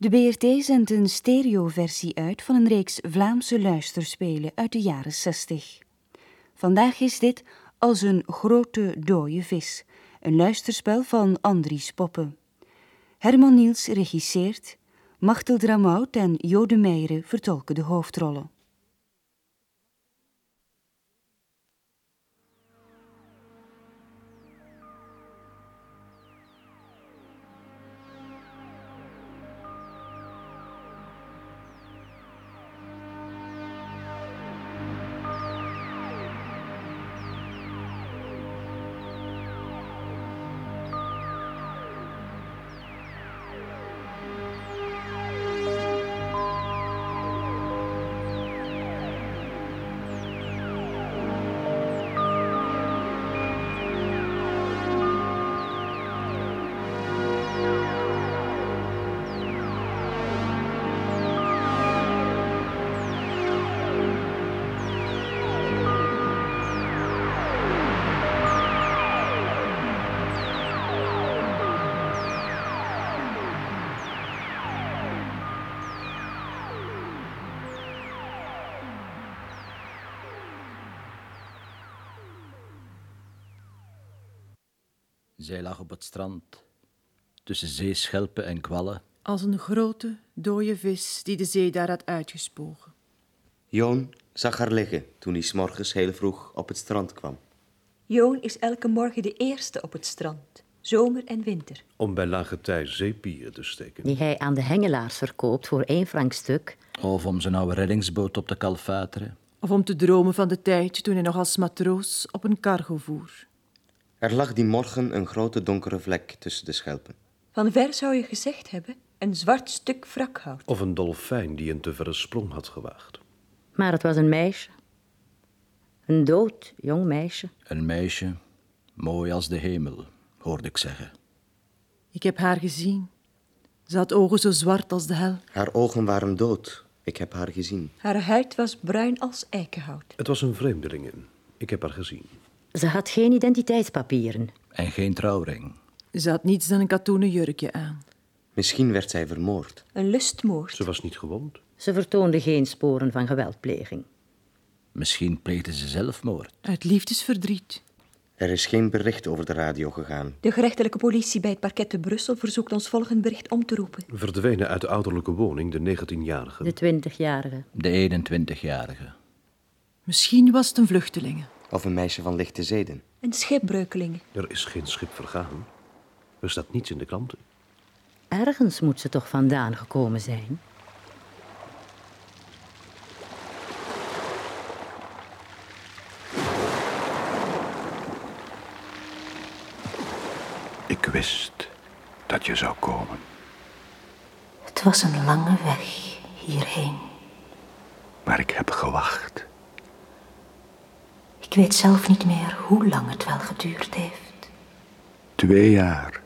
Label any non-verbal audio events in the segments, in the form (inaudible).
De BRT zendt een stereoversie uit van een reeks Vlaamse luisterspelen uit de jaren 60. Vandaag is dit Als een grote dode vis, een luisterspel van Andries Poppen. Herman Niels regisseert, Machtel Dramaut en Jode Meijeren vertolken de hoofdrollen. Zij lag op het strand, tussen zeeschelpen en kwallen. Als een grote, dode vis die de zee daar had uitgespogen. Joon zag haar liggen toen hij s morgens heel vroeg op het strand kwam. Joon is elke morgen de eerste op het strand, zomer en winter. Om bij lage tij zeepieren te steken. Die hij aan de hengelaars verkoopt voor één frankstuk. Of om zijn oude reddingsboot op te kalfateren. Of om te dromen van de tijd toen hij nog als matroos op een cargo voer. Er lag die morgen een grote donkere vlek tussen de schelpen. Van ver zou je gezegd hebben, een zwart stuk wrakhout. Of een dolfijn die een te verre sprong had gewaagd. Maar het was een meisje. Een dood jong meisje. Een meisje, mooi als de hemel, hoorde ik zeggen. Ik heb haar gezien. Ze had ogen zo zwart als de hel. Haar ogen waren dood. Ik heb haar gezien. Haar huid was bruin als eikenhout. Het was een vreemdeling. Ik heb haar gezien. Ze had geen identiteitspapieren. En geen trouwring. Ze had niets dan een katoenen jurkje aan. Misschien werd zij vermoord. Een lustmoord. Ze was niet gewond. Ze vertoonde geen sporen van geweldpleging. Misschien pleegde ze zelfmoord. Uit liefdesverdriet. Er is geen bericht over de radio gegaan. De gerechtelijke politie bij het parket te Brussel verzoekt ons volgend bericht om te roepen. Verdwenen uit de ouderlijke woning de 19-jarige. De 20-jarige. De 21-jarige. Misschien was het een vluchtelinge. Of een meisje van lichte zeden. Een schipbreukeling. Er is geen schip vergaan. Er staat niets in de kranten. Ergens moet ze toch vandaan gekomen zijn? Ik wist dat je zou komen. Het was een lange weg hierheen. Maar ik heb gewacht. Ik weet zelf niet meer hoe lang het wel geduurd heeft. Twee jaar.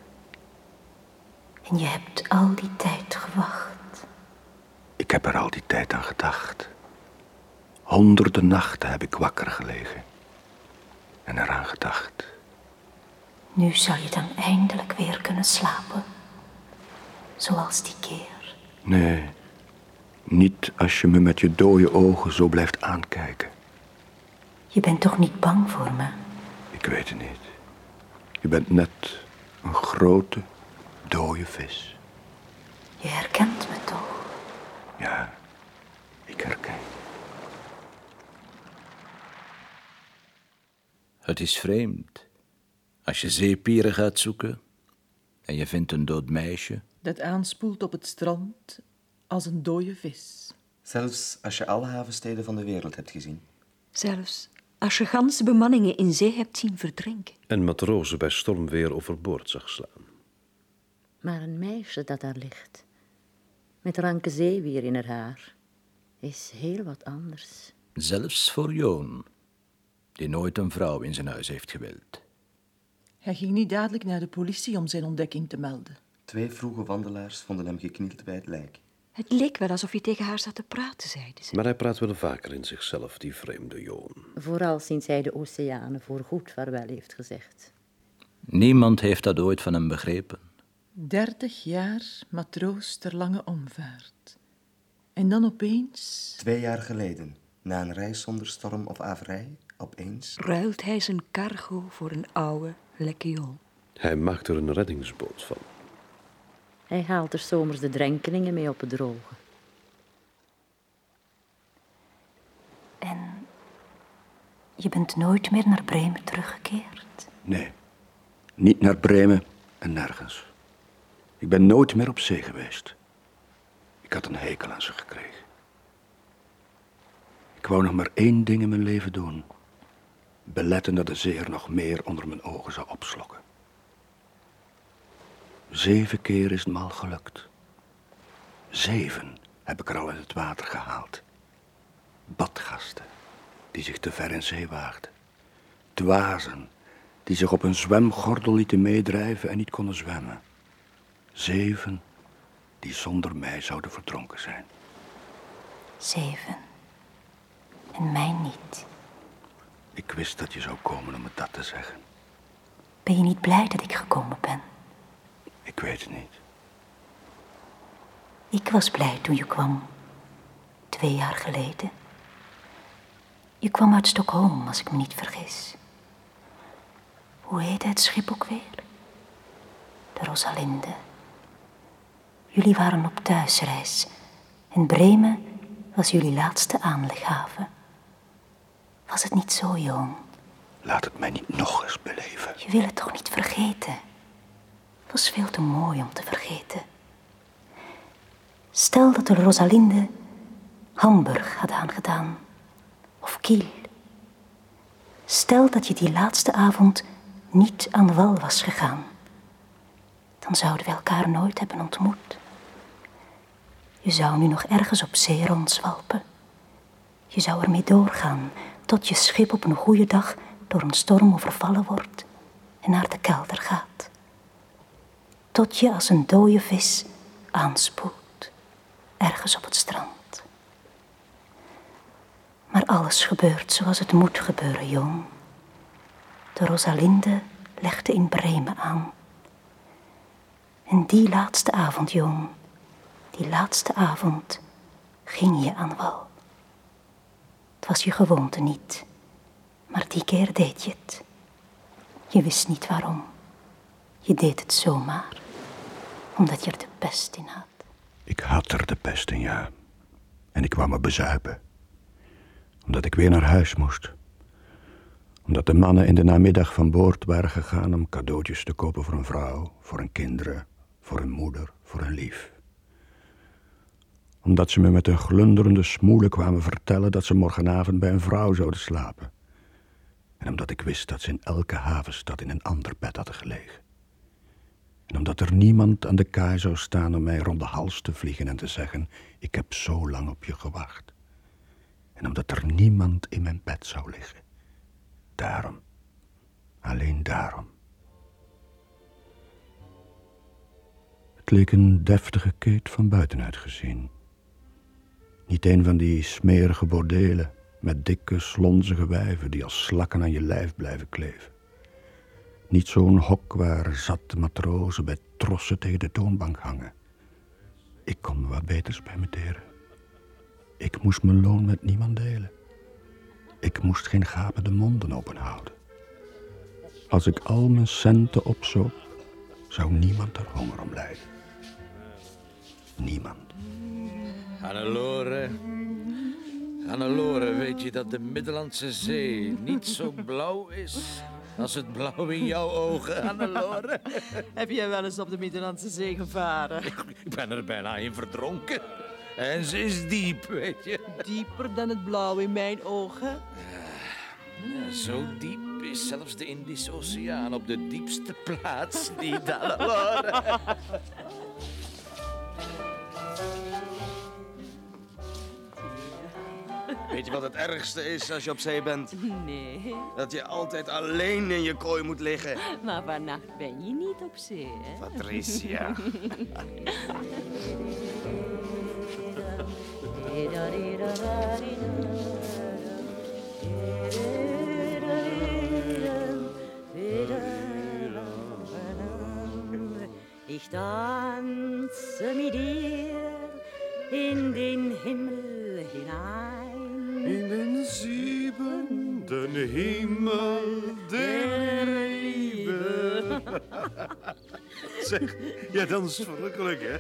En je hebt al die tijd gewacht. Ik heb er al die tijd aan gedacht. Honderden nachten heb ik wakker gelegen. En eraan gedacht. Nu zal je dan eindelijk weer kunnen slapen. Zoals die keer. Nee, niet als je me met je dode ogen zo blijft aankijken. Je bent toch niet bang voor me? Ik weet het niet. Je bent net een grote, dode vis. Je herkent me toch? Ja, ik herken. Het is vreemd. Als je zeepieren gaat zoeken en je vindt een dood meisje. Dat aanspoelt op het strand als een dode vis. Zelfs als je alle havensteden van de wereld hebt gezien. Zelfs als je ganse bemanningen in zee hebt zien verdrinken. En matrozen bij stormweer overboord zag slaan. Maar een meisje dat daar ligt, met ranke zeewier in haar haar, is heel wat anders. Zelfs voor Joon, die nooit een vrouw in zijn huis heeft gewild. Hij ging niet dadelijk naar de politie om zijn ontdekking te melden. Twee vroege wandelaars vonden hem geknield bij het lijk. Het leek wel alsof hij tegen haar zat te praten, zeiden ze. Maar hij praat wel vaker in zichzelf, die vreemde Joon. Vooral sinds hij de oceanen voorgoed vaarwel heeft gezegd. Niemand heeft dat ooit van hem begrepen. Dertig jaar matroos ter lange omvaart. En dan opeens... Twee jaar geleden, na een reis zonder storm of averij, opeens... Ruilt hij zijn cargo voor een oude lekkiol. Hij maakt er een reddingsboot van. Hij haalt er zomers de drenkelingen mee op het droge. En je bent nooit meer naar Bremen teruggekeerd? Nee, niet naar Bremen en nergens. Ik ben nooit meer op zee geweest. Ik had een hekel aan ze gekregen. Ik wou nog maar één ding in mijn leven doen. Beletten dat de zee er nog meer onder mijn ogen zou opslokken. Zeven keer is het me al gelukt. Zeven heb ik er al in het water gehaald. Badgasten die zich te ver in zee waagden. Dwazen die zich op een zwemgordel lieten meedrijven en niet konden zwemmen. Zeven die zonder mij zouden verdronken zijn. Zeven. En mij niet. Ik wist dat je zou komen om me dat te zeggen. Ben je niet blij dat ik gekomen ben? Ik weet het niet. Ik was blij toen je kwam. Twee jaar geleden. Je kwam uit Stockholm, als ik me niet vergis. Hoe heette het schip ook weer? De Rosalinde. Jullie waren op thuisreis en Bremen was jullie laatste aanleghaven. Was het niet zo, Joon? Laat het mij niet nog eens beleven. Je wil het toch niet vergeten? Was veel te mooi om te vergeten. Stel dat de Rosalinde Hamburg had aangedaan, of Kiel. Stel dat je die laatste avond niet aan wal was gegaan. Dan zouden we elkaar nooit hebben ontmoet. Je zou nu nog ergens op zee rondzwalpen. Je zou ermee doorgaan tot je schip op een goede dag door een storm overvallen wordt en naar de kelder gaat. Tot je als een dode vis aanspoelt, ergens op het strand. Maar alles gebeurt zoals het moet gebeuren, jong. De Rosalinde legde in Bremen aan. En die laatste avond, jong, die laatste avond ging je aan wal. Het was je gewoonte niet, maar die keer deed je het. Je wist niet waarom. Je deed het zomaar, omdat je er de pest in had. Ik had er de pest in, ja. En ik kwam me bezuipen. Omdat ik weer naar huis moest. Omdat de mannen in de namiddag van boord waren gegaan om cadeautjes te kopen voor een vrouw, voor hun kinderen, voor hun moeder, voor hun lief. Omdat ze me met een glunderende smoelen kwamen vertellen dat ze morgenavond bij een vrouw zouden slapen. En omdat ik wist dat ze in elke havenstad in een ander bed hadden gelegen. En omdat er niemand aan de kaai zou staan om mij rond de hals te vliegen en te zeggen: Ik heb zo lang op je gewacht. En omdat er niemand in mijn bed zou liggen. Daarom. Alleen daarom. Het leek een deftige keet van buitenuit gezien. Niet een van die smerige bordelen met dikke, slonzige wijven die als slakken aan je lijf blijven kleven. Niet zo'n hok waar zatte matrozen bij trossen tegen de toonbank hangen. Ik kon wat beters permitteren. Ik moest mijn loon met niemand delen. Ik moest geen gapende monden openhouden. Als ik al mijn centen opzoop, zou niemand er honger om lijden. Niemand. Hannelore. Hannelore, weet je dat de Middellandse Zee niet zo blauw is als het blauw in jouw ogen, Hannelore? (laughs) Heb jij wel eens op de Middellandse Zee gevaren? (laughs) Ik ben er bijna in verdronken. En ze is diep, weet je. Dieper dan het blauw in mijn ogen? Zo diep is zelfs de Indische Oceaan op de diepste plaats niet, Hannelore. (laughs) Weet je wat het ergste is als je op zee bent? Nee, Dat je altijd alleen in je kooi moet liggen. maar vannacht ben je niet op zee, hè? Patricia. Ich tanze mit dir in den Himmel hinein. In den siebenten Himmel der Liebe. (laughs) Zeg, ja, dan is het verrukkelijk, hè?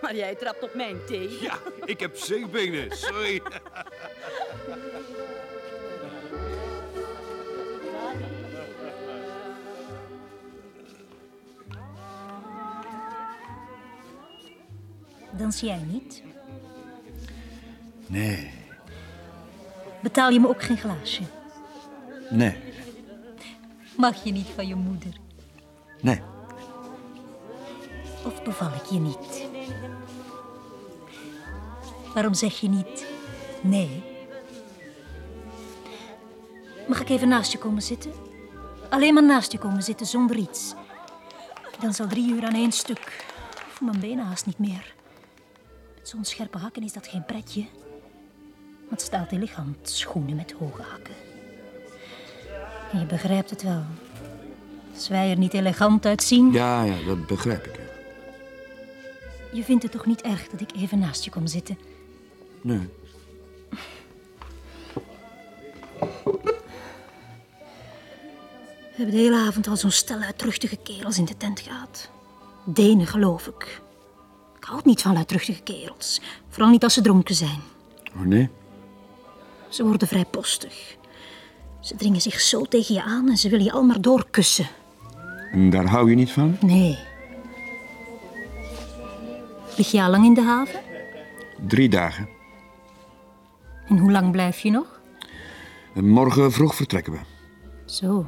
Maar jij trapt op mijn thee. Ja, ik heb zeebenen, sorry. Dans jij niet? Nee, Betaal je me ook geen glaasje? nee, Mag je niet van je moeder? nee. Of beval ik je niet? Waarom zeg je niet nee? Mag ik even naast je komen zitten? Alleen maar naast je komen zitten, zonder iets. Dan zal drie uur aan één stuk. Mijn benen haast niet meer. Met zo'n scherpe hakken is dat geen pretje. Het staat elegant, schoenen met hoge hakken. En je begrijpt het wel. Als wij er niet elegant uitzien... Ja, ja, dat begrijp ik. Je vindt het toch niet erg dat ik even naast je kom zitten? Nee. We hebben de hele avond al zo'n stel luidruchtige kerels in de tent gehad. Denen, geloof ik. Ik houd niet van luidruchtige kerels. Vooral niet als ze dronken zijn. Oh, nee? Ze worden vrij postig. Ze dringen zich zo tegen je aan en ze willen je al maar doorkussen. En daar hou je niet van? Nee. Lig je al lang in de haven? Drie dagen. En hoe lang blijf je nog? En morgen vroeg vertrekken we. Zo.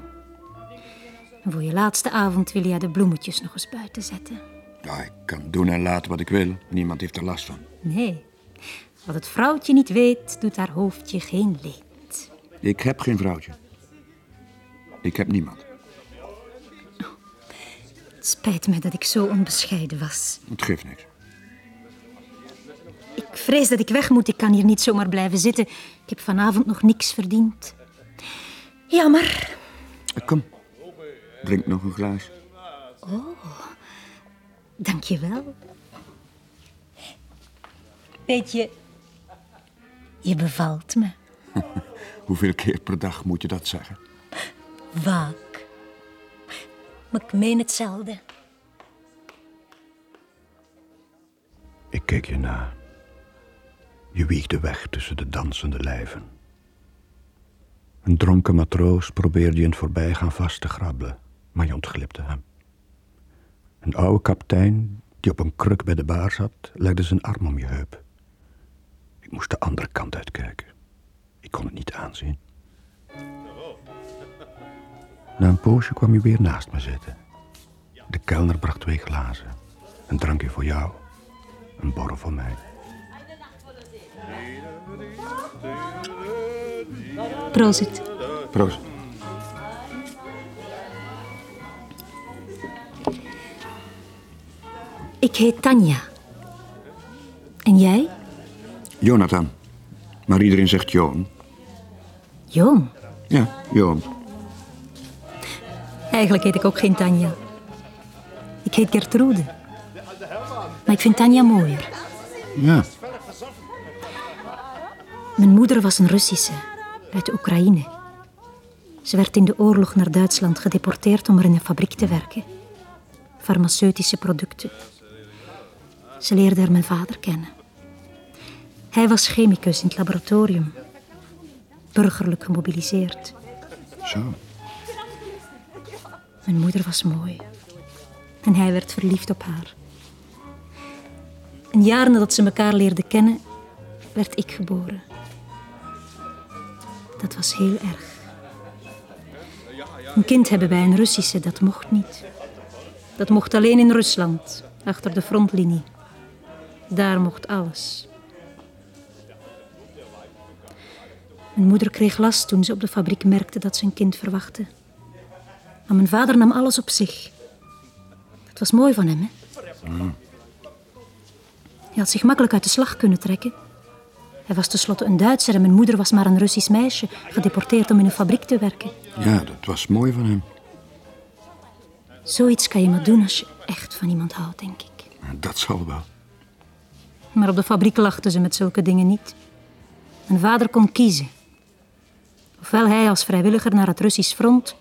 En voor je laatste avond wil jij de bloemetjes nog eens buiten zetten. Ja, ik kan doen en laten wat ik wil. Niemand heeft er last van. Nee. Wat het vrouwtje niet weet, doet haar hoofdje geen leed. Ik heb geen vrouwtje. Ik heb niemand. Het spijt me dat ik zo onbescheiden was. Het geeft niks. Ik vrees dat ik weg moet. Ik kan hier niet zomaar blijven zitten. Ik heb vanavond nog niks verdiend. Jammer. Kom, drink nog een glaas. Oh, dank je wel. Weet je, je bevalt me. (laughs) Hoeveel keer per dag moet je dat zeggen? Vaak. Maar ik meen hetzelfde. Ik keek je na. Je wiegde weg tussen de dansende lijven. Een dronken matroos probeerde je in het voorbijgaan vast te grabbelen, maar je ontglipte hem. Een oude kaptein, die op een kruk bij de baar zat, legde zijn arm om je heup. Ik moest de andere kant uitkijken. Ik kon het niet aanzien. Na een poosje kwam je weer naast me zitten. De kelner bracht twee glazen. Een drankje voor jou, een borrel voor mij. Proost. Proost. Ik heet Tanja. En jij? Jonathan. Maar iedereen zegt Joon. Joon. Ja, Joon. Eigenlijk heet ik ook geen Tanja. Ik heet Gertrude. Maar ik vind Tanja mooier. Ja. Mijn moeder was een Russische, uit de Oekraïne. Ze werd in de oorlog naar Duitsland gedeporteerd om er in een fabriek te werken. Farmaceutische producten. Ze leerde er mijn vader kennen. Hij was chemicus in het laboratorium. Burgerlijk gemobiliseerd. Zo. Mijn moeder was mooi. En hij werd verliefd op haar. Een jaar nadat ze elkaar leerden kennen, werd ik geboren. Dat was heel erg. Een kind hebben bij een Russische, dat mocht niet. Dat mocht alleen in Rusland, achter de frontlinie. Daar mocht alles. Mijn moeder kreeg last toen ze op de fabriek merkte dat ze een kind verwachtte. Maar mijn vader nam alles op zich. Dat was mooi van hem, hè? Hij had zich makkelijk uit de slag kunnen trekken. Hij was tenslotte een Duitser en mijn moeder was maar een Russisch meisje, gedeporteerd om in een fabriek te werken. Ja, dat was mooi van hem. Zoiets kan je maar doen als je, echt van iemand houdt, denk ik. Dat zal wel. Maar op de fabriek lachten ze met zulke dingen niet. Mijn vader kon kiezen. Ofwel hij als vrijwilliger naar het Russisch front,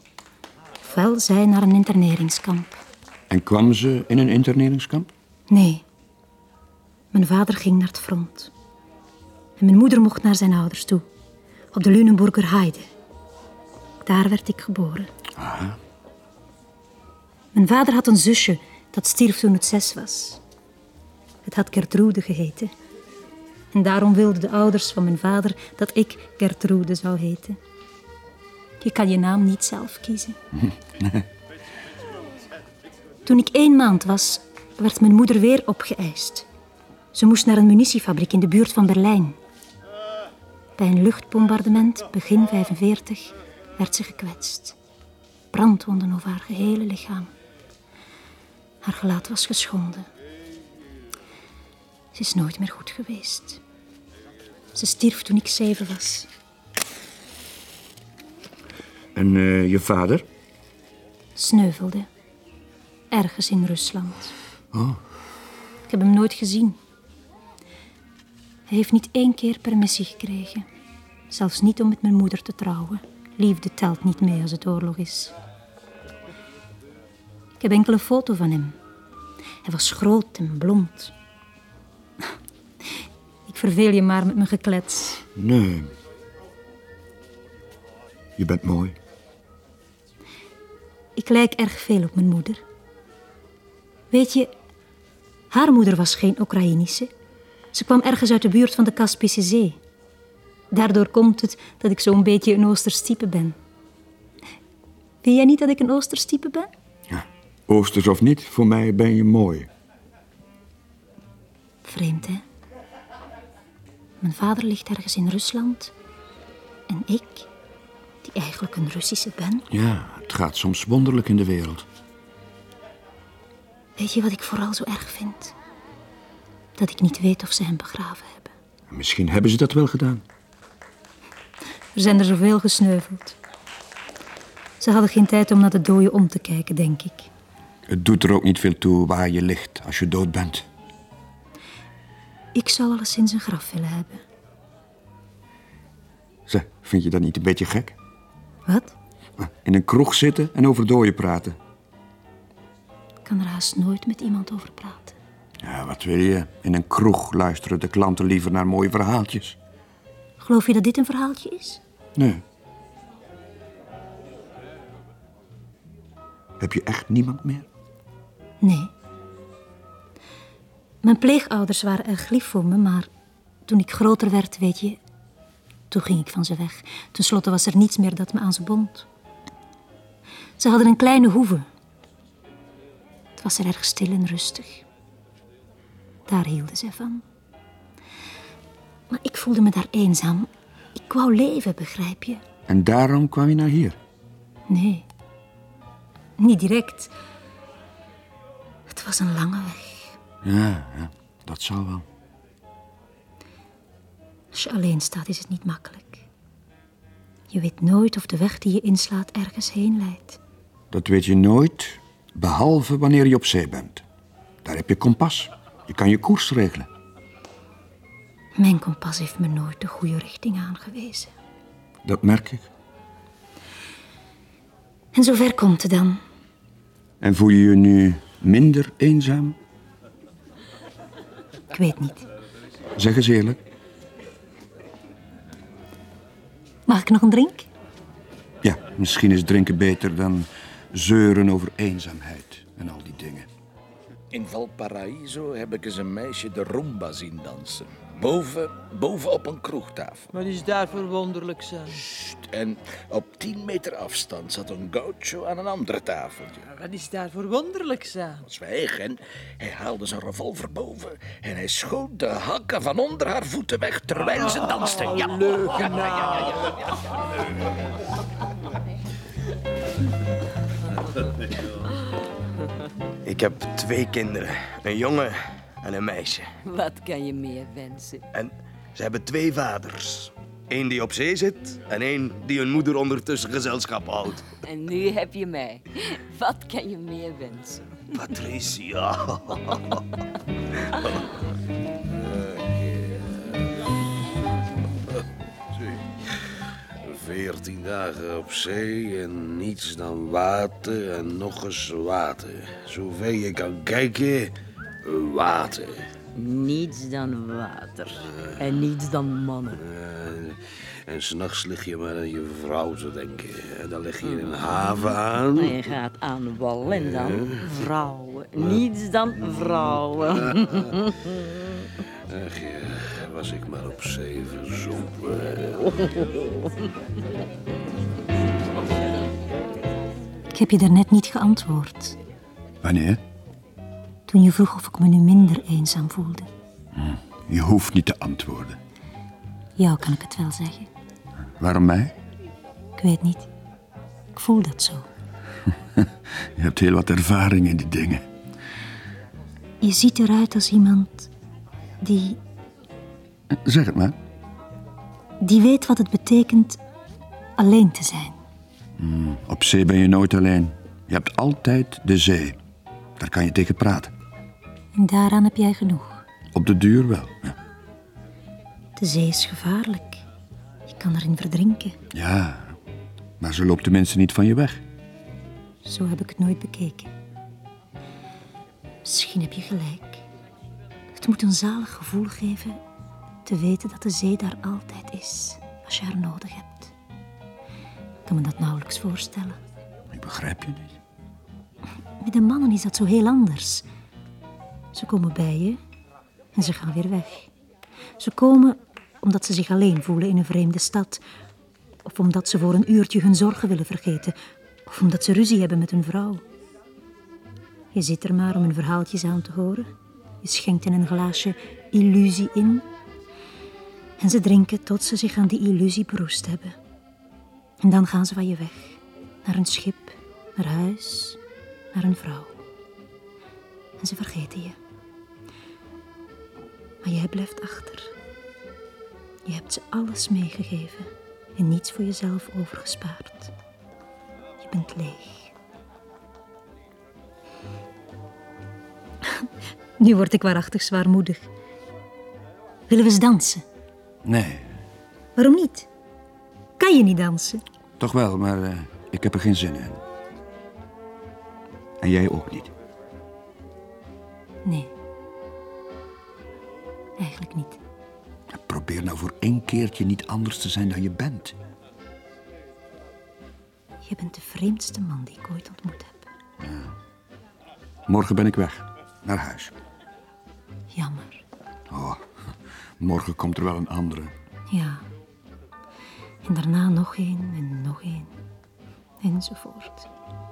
ofwel zij naar een interneringskamp. En kwam ze in een interneringskamp? Nee. Mijn vader ging naar het front. En mijn moeder mocht naar zijn ouders toe, op de Lunenburger Heide. Daar werd ik geboren. Aha. Mijn vader had een zusje dat stierf toen het zes was. Het had Gertrude geheten. En daarom wilden de ouders van mijn vader dat ik Gertrude zou heten. Je kan je naam niet zelf kiezen. (laughs) Toen ik één maand was, werd mijn moeder weer opgeëist. Ze moest naar een munitiefabriek in de buurt van Berlijn. Bij een luchtbombardement, begin 45, werd ze gekwetst. Brandwonden over haar gehele lichaam. Haar gelaat was geschonden. Ze is nooit meer goed geweest. Ze stierf toen ik zeven was. En eh, je vader? Sneuvelde. Ergens in Rusland. Oh. Ik heb hem nooit gezien. Hij heeft niet één keer permissie gekregen. Zelfs niet om met mijn moeder te trouwen. Liefde telt niet mee als het oorlog is. Ik heb enkele foto van hem. Hij was groot en blond. Ik verveel je maar met mijn geklets. Nee. Je bent mooi. Ik lijk erg veel op mijn moeder. Weet je, haar moeder was geen Oekraïnische. Ze kwam ergens uit de buurt van de Kaspische Zee. Daardoor komt het dat ik zo'n beetje een Oosters type ben. Vind jij niet dat ik een Oosters type ben? Oosters of niet, voor mij ben je mooi. Vreemd, hè? Mijn vader ligt ergens in Rusland. En ik, die eigenlijk een Russische ben. Ja, het gaat soms wonderlijk in de wereld. Weet je wat ik vooral zo erg vind? Dat ik niet weet of ze hem begraven hebben. Misschien hebben ze dat wel gedaan. Er zijn er zoveel gesneuveld. Ze hadden geen tijd om naar de doden om te kijken, denk ik. Het doet er ook niet veel toe waar je ligt als je dood bent. Ik zou alleszins een graf willen hebben. Zeg, vind je dat niet een beetje gek? Wat? In een kroeg zitten en over dooien praten. Ik kan er haast nooit met iemand over praten. Ja, wat wil je? In een kroeg luisteren de klanten liever naar mooie verhaaltjes. Geloof je dat dit een verhaaltje is? Nee. Heb je echt niemand meer? Nee. Mijn pleegouders waren erg lief voor me, maar toen ik groter werd, weet je, toen ging ik van ze weg. Ten slotte was er niets meer dat me aan ze bond. Ze hadden een kleine hoeve. Het was er erg stil en rustig. Daar hielden ze van. Maar ik voelde me daar eenzaam. Ik wou leven, begrijp je? En daarom kwam je naar hier. Nee, niet direct. Het was een lange weg. Ja, ja dat zal wel. Als je alleen staat, is het niet makkelijk. Je weet nooit of de weg die je inslaat ergens heen leidt. Dat weet je nooit, behalve wanneer je op zee bent. Daar heb je kompas. Je kan je koers regelen. Mijn kompas heeft me nooit de goede richting aangewezen. Dat merk ik. En zover komt het dan. En voel je je nu minder eenzaam? Ik weet niet. Zeg eens eerlijk. Mag ik nog een drink? Ja, misschien is drinken beter dan zeuren over eenzaamheid en al die dingen. In Valparaiso heb ik eens een meisje de rumba zien dansen. Boven, boven op een kroegtafel. Wat is daar voor wonderlijk aan? En op 10 meter afstand zat een gaucho aan een andere tafeltje. Wat is daar voor wonderlijk aan? Zwijg en hij haalde zijn revolver boven en hij schoot de hakken van onder haar voeten weg terwijl ze danste. Ja, ja, ja. Ik heb twee kinderen. Een jongen en een meisje. Wat kan je meer wensen? En ze hebben twee vaders. Eén die op zee zit en één die hun moeder ondertussen gezelschap houdt. En nu heb je mij. Wat kan je meer wensen? Patricia. (laughs) Veertien dagen op zee en niets dan water en nog eens water. Zover je kan kijken, water. Niets dan water. En niets dan mannen. En s'nachts lig je maar aan je vrouw te denken. En dan leg je in een haven aan. En je gaat aan wal en dan vrouwen. Niets dan vrouwen. (laughs) Ach ja, was ik maar op zee verzopen. Ik heb je daarnet niet geantwoord. Wanneer? Toen je vroeg of ik me nu minder eenzaam voelde. Je hoeft niet te antwoorden. Jou kan ik het wel zeggen. Waarom mij? Ik weet niet. Ik voel dat zo. (laughs) Je hebt heel wat ervaring in die dingen. Je ziet eruit als iemand die, Zeg het maar. die weet wat het betekent alleen te zijn. Hmm, Op zee ben je nooit alleen. Je hebt altijd de zee. Daar kan je tegen praten. En daaraan heb jij genoeg. Op de duur wel. Ja. De zee is gevaarlijk. Je kan erin verdrinken. Ja, maar ze loopt tenminste niet van je weg. Zo heb ik het nooit bekeken. Misschien heb je gelijk. Het moet een zalig gevoel geven te weten dat de zee daar altijd is als je haar nodig hebt. Ik kan me dat nauwelijks voorstellen. Ik begrijp je niet. Met de mannen is dat zo heel anders. Ze komen bij je en ze gaan weer weg. Ze komen omdat ze zich alleen voelen in een vreemde stad. Of omdat ze voor een uurtje hun zorgen willen vergeten. Of omdat ze ruzie hebben met hun vrouw. Je zit er maar om hun verhaaltjes aan te horen. Je schenkt in een glaasje illusie in. En ze drinken tot ze zich aan die illusie beroest hebben. En dan gaan ze van je weg. Naar een schip, naar huis, naar een vrouw. En ze vergeten je. Maar jij blijft achter. Je hebt ze alles meegegeven en niets voor jezelf overgespaard. Je bent leeg. (laughs) Nu word ik waarachtig zwaarmoedig. Willen we eens dansen? Nee, Waarom niet? Kan je niet dansen? toch wel, maar eh, ik heb er geen zin in. En jij ook niet. Nee. Eigenlijk niet. Probeer nou voor één keertje niet anders te zijn dan je bent. Je bent de vreemdste man die ik ooit ontmoet heb. Morgen ben ik weg. Naar huis. Jammer. Oh, morgen komt er wel een andere. Ja. En daarna nog één en nog één. Enzovoort.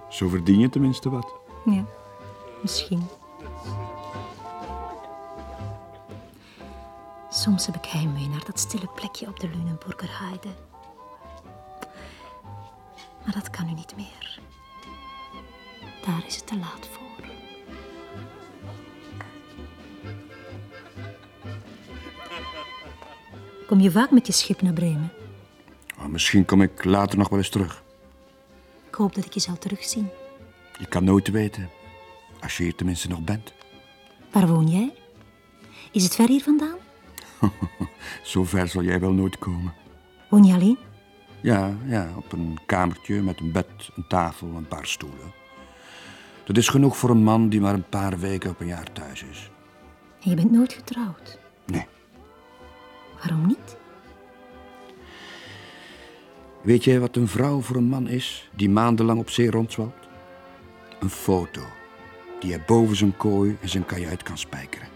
Zo verdien je tenminste wat. Ja, misschien. Soms heb ik heimwee naar dat stille plekje op de Lunenburger Heide. Maar dat kan nu niet meer. Daar is het te laat voor. Kom je vaak met je schip naar Bremen? Oh, misschien kom ik later nog wel eens terug. Ik hoop dat ik je zal terugzien. Je kan nooit weten. Als je hier tenminste nog bent. Waar woon jij? Is het ver hier vandaan? (laughs) Zo ver zal jij wel nooit komen. Woon je alleen? Ja, ja, op een kamertje met een bed, een tafel, een paar stoelen. Dat is genoeg voor een man die maar een paar weken op een jaar thuis is. En je bent nooit getrouwd. Nee. Waarom niet? Weet jij wat een vrouw voor een man is die maandenlang op zee rondzwalkt? Een foto die hij boven zijn kooi en zijn kajuit kan spijkeren.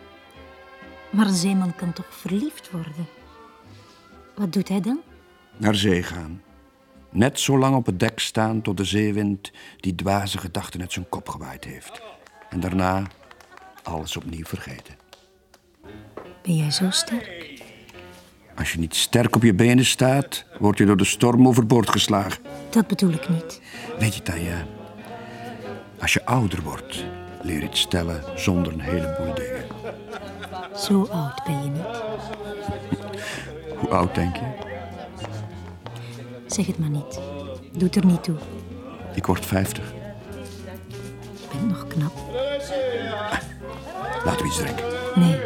Maar een zeeman kan toch verliefd worden? Wat doet hij dan? Naar zee gaan. Net zo lang op het dek staan tot de zeewind die dwaze gedachten uit zijn kop gewaaid heeft. En daarna alles opnieuw vergeten. Ben jij zo sterk? Als je niet sterk op je benen staat, word je door de storm overboord geslagen. Dat bedoel ik niet. Weet je, Tanja, als je ouder wordt, leer je het stellen zonder een heleboel dingen. Zo oud ben je niet. Hoe oud denk je? Zeg het maar niet. Doet er niet toe. Ik word 50. Je bent nog knap. Laten we iets drinken. Nee.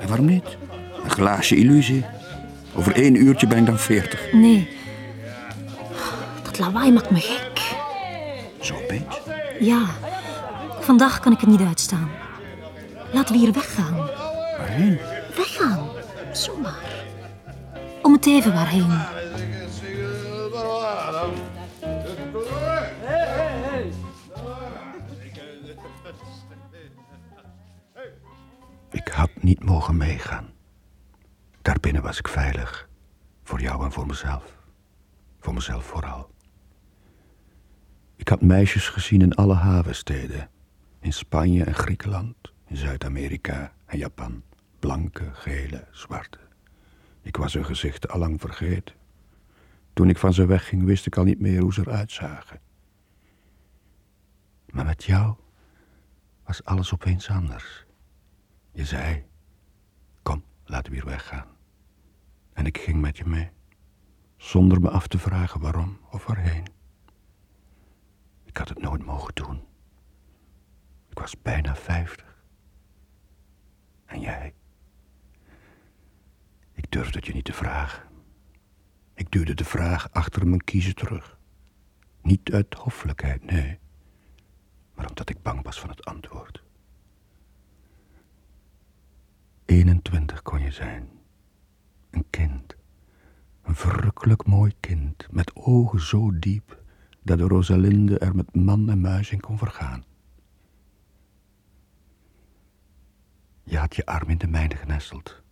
En waarom niet? Een glaasje illusie. Over één uurtje ben ik dan veertig. Nee. Dat lawaai maakt me gek. Zo opeens? Ja. Vandaag kan ik het niet uitstaan. Laten we hier weggaan. Weggaan. Zomaar. Om het even waarheen. Ik had niet mogen meegaan. Daarbinnen was ik veilig. Voor jou en voor mezelf. Voor mezelf vooral. Ik had meisjes gezien in alle havensteden. In Spanje en Griekenland. In Zuid-Amerika en Japan. Blanke, gele, zwarte. Ik was hun gezichten allang vergeten. Toen ik van ze wegging, wist ik al niet meer hoe ze eruit zagen. Maar met jou was alles opeens anders. Je zei, kom, laten we hier weggaan. En ik ging met je mee, zonder me af te vragen waarom of waarheen. Ik had het nooit mogen doen. Ik was bijna vijftig. En jij? Ik durfde het je niet te vragen. Ik duwde de vraag achter mijn kiezen terug. Niet uit hoffelijkheid, nee. Maar omdat ik bang was van het antwoord. 21 kon je zijn. Een kind. Een verrukkelijk mooi kind. Met ogen zo diep dat de Rosalinde er met man en muis in kon vergaan. Je had je arm in de mijne genesteld.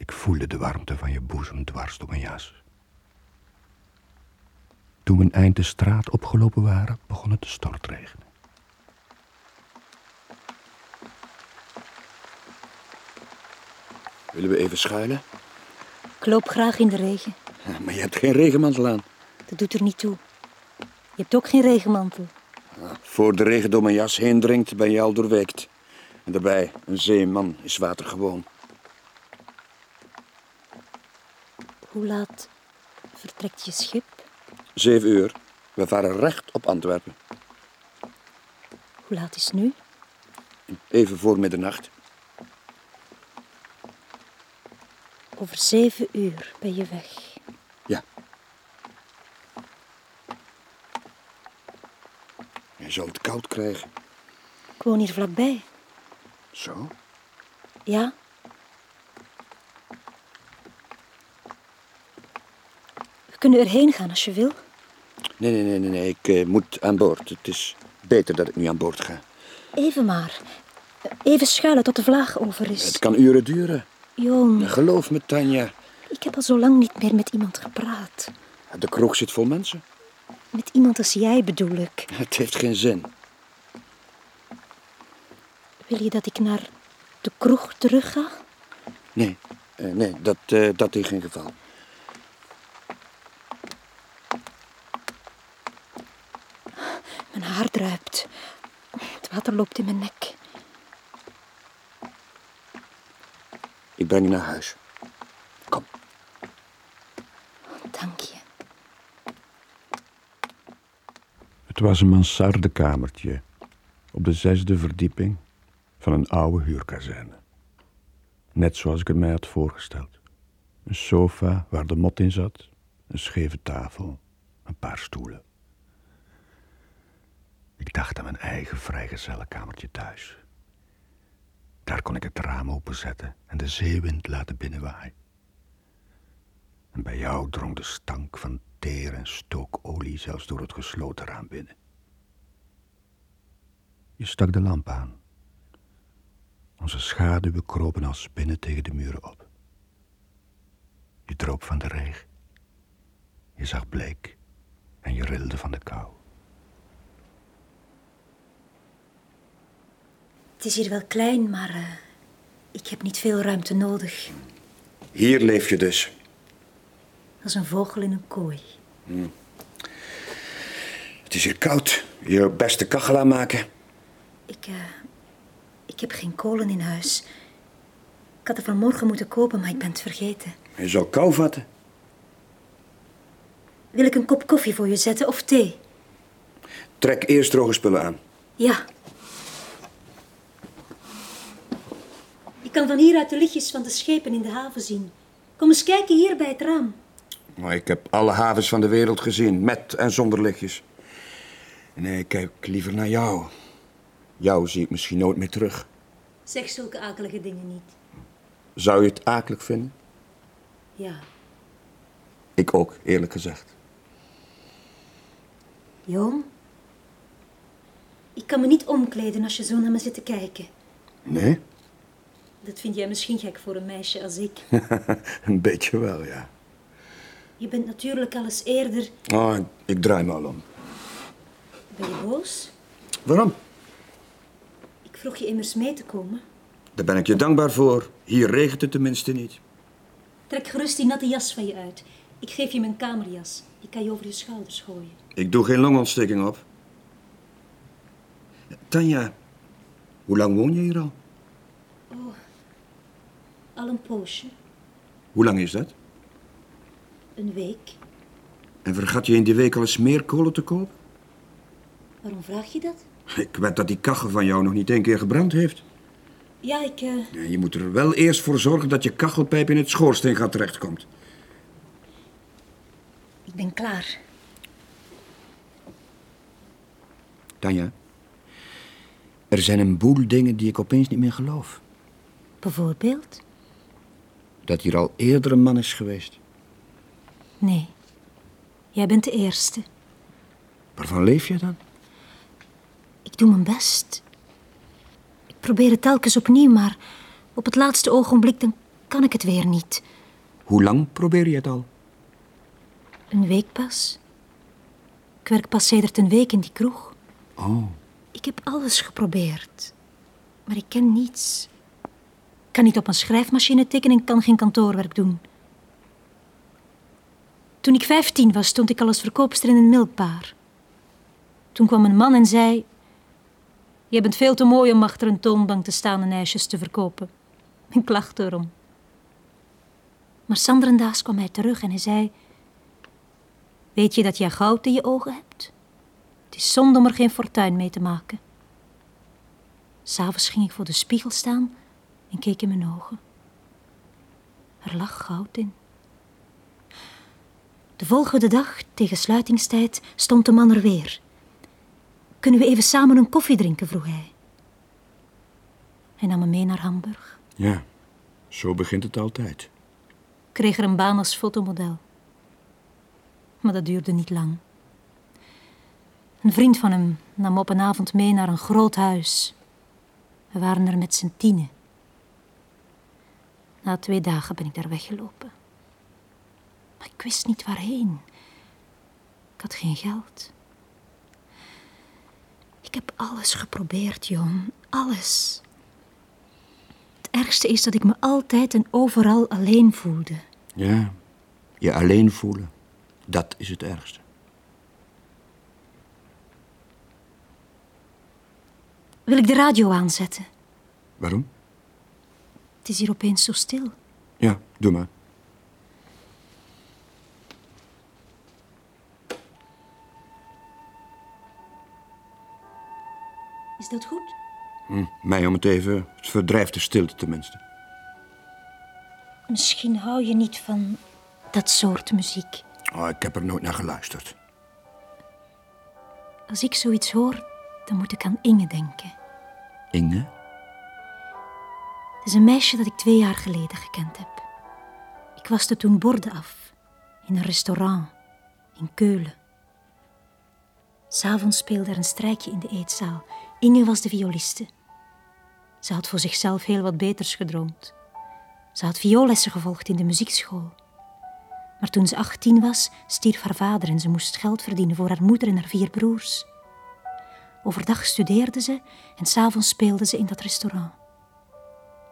Ik voelde de warmte van je boezem dwars door mijn jas. Toen we een eind de straat opgelopen waren, begon het te stortregenen. Willen we even schuilen? Ik loop graag in de regen. Maar je hebt geen regenmantel aan. Dat doet er niet toe. Je hebt ook geen regenmantel. Voor de regen door mijn jas heen dringt, ben je al doorweekt. En daarbij, een zeeman is watergewoon. Hoe laat vertrekt je schip? Zeven uur. We varen recht op Antwerpen. Hoe laat is het nu? Even voor middernacht. Over zeven uur ben je weg. Ja. Je zal het koud krijgen. Ik woon hier vlakbij. Zo? Ja? Kunnen erheen gaan als je wil. Nee, nee, nee, nee, nee. ik eh, moet aan boord. Het is beter dat ik nu aan boord ga. Even maar. Even schuilen tot de vlaag over is. Het kan uren duren. Joon, Geloof me, Tanja. ik heb al zo lang niet meer met iemand gepraat. De kroeg zit vol mensen. Met iemand als jij bedoel ik. (laughs) Het heeft geen zin. Wil je dat ik naar de kroeg terug ga? Nee, eh, nee dat, eh, dat in geen geval. Mijn haar druipt. Het water loopt in mijn nek. Ik breng je naar huis. Dank je. Het was een mansardekamertje op de zesde verdieping van een oude huurkazerne. Net zoals ik het mij had voorgesteld. Een sofa waar de mot in zat, een scheve tafel, een paar stoelen. Ik dacht aan mijn eigen vrijgezellenkamertje thuis. Daar kon ik het raam openzetten en de zeewind laten binnenwaaien. En bij jou drong de stank van teer en stookolie zelfs door het gesloten raam binnen. Je stak de lamp aan. Onze schaduwen kropen als spinnen tegen de muren op. Je droop van de regen. Je zag bleek en je rilde van de kou. Het is hier wel klein, maar eh, ik heb niet veel ruimte nodig. Hier leef je dus. Als een vogel in een kooi. Hm. Het is hier koud. Je beste kachel aanmaken. Ik, eh, ik heb geen kolen in huis. Ik had er vanmorgen moeten kopen, maar ik ben het vergeten. Je zal kou vatten. Wil ik een kop koffie voor je zetten of thee? Trek eerst droge spullen aan. Ja. Je kan van hieruit de lichtjes van de schepen in de haven zien. Kom eens kijken hier bij het raam. Maar ik heb alle havens van de wereld gezien, met en zonder lichtjes. Nee, ik kijk liever naar jou. Jou zie ik misschien nooit meer terug. Zeg zulke akelige dingen niet. Zou je het akelig vinden? Ja, Ik ook, eerlijk gezegd. Johan. Ik kan me niet omkleden als je zo naar me zit te kijken. Nee? Dat vind jij misschien gek voor een meisje als ik. (laughs) Een beetje wel, ja. Je bent natuurlijk al eens eerder... Oh, ik, ik draai me al om. Ben je boos? Waarom? Ik vroeg je immers mee te komen. Daar ben ik je dankbaar voor. Hier regent het tenminste niet. Trek gerust die natte jas van je uit. Ik geef je mijn kamerjas. Die kan je over je schouders gooien. Ik doe geen longontsteking op. Tanja, hoe lang woon je hier al? Al een poosje. Hoe lang is dat? Een week. En vergat je in die week al eens meer kolen te kopen? Waarom vraag je dat? Ik weet dat die kachel van jou nog niet één keer gebrand heeft. Ja, ik... eh, Ja, Je moet er wel eerst voor zorgen dat je kachelpijp in het schoorsteengat terechtkomt. ik ben klaar. Tanja, er zijn een boel dingen die ik opeens niet meer geloof. Bijvoorbeeld? Dat hier al eerder een man is geweest. Nee. Jij bent de eerste. Waarvan leef je dan? Ik doe mijn best. Ik probeer het telkens opnieuw, maar op het laatste ogenblik dan kan ik het weer niet. Hoe lang probeer je het al? Een week pas. Ik werk pas sedert een week in die kroeg. Oh, Ik heb alles geprobeerd, maar ik ken niets. Kan niet op een schrijfmachine tikken en kan geen kantoorwerk doen. Toen ik vijftien was, stond ik al als verkoopster in een melkbaar. Toen kwam een man en zei... Je bent veel te mooi om achter een toonbank te staan en ijsjes te verkopen. Ik lachte erom. Maar Sanderendaas kwam mij terug en hij zei... Weet je dat jij goud in je ogen hebt? Het is zonde om er geen fortuin mee te maken. S'avonds ging ik voor de spiegel staan en keek in mijn ogen. Er lag goud in. De volgende dag, tegen sluitingstijd, stond de man er weer. Kunnen we even samen een koffie drinken? vroeg hij. Hij nam me mee naar Hamburg. ja. Zo begint het altijd. kreeg er een baan als fotomodel. Maar dat duurde niet lang. Een vriend van hem nam me op een avond mee naar een groot huis. We waren er met z'n tienen. Na twee dagen ben ik daar weggelopen. Maar ik wist niet waarheen. Ik had geen geld. Ik heb alles geprobeerd, Jon. Alles. Het ergste is dat ik me altijd en overal alleen voelde. Ja, je alleen voelen. Dat is het ergste. Wil ik de radio aanzetten? Waarom? Het is hier opeens zo stil. Ja, doe maar. Is dat goed? Hm, mij om het even. Het verdrijft de stilte tenminste. Misschien hou je niet van dat soort muziek. Oh, ik heb er nooit naar geluisterd. Als ik zoiets hoor, dan moet ik aan Inge denken. Inge? Is een meisje dat ik twee jaar geleden gekend heb. Ik waste toen borden af in een restaurant in Keulen. S'avonds speelde er een strijkje in de eetzaal. Inge was de violiste. Ze had voor zichzelf heel wat beters gedroomd. Ze had vioollessen gevolgd in de muziekschool. Maar toen ze 18 was, stierf haar vader en ze moest geld verdienen voor haar moeder en haar vier broers. Overdag studeerde ze en s'avonds speelde ze in dat restaurant.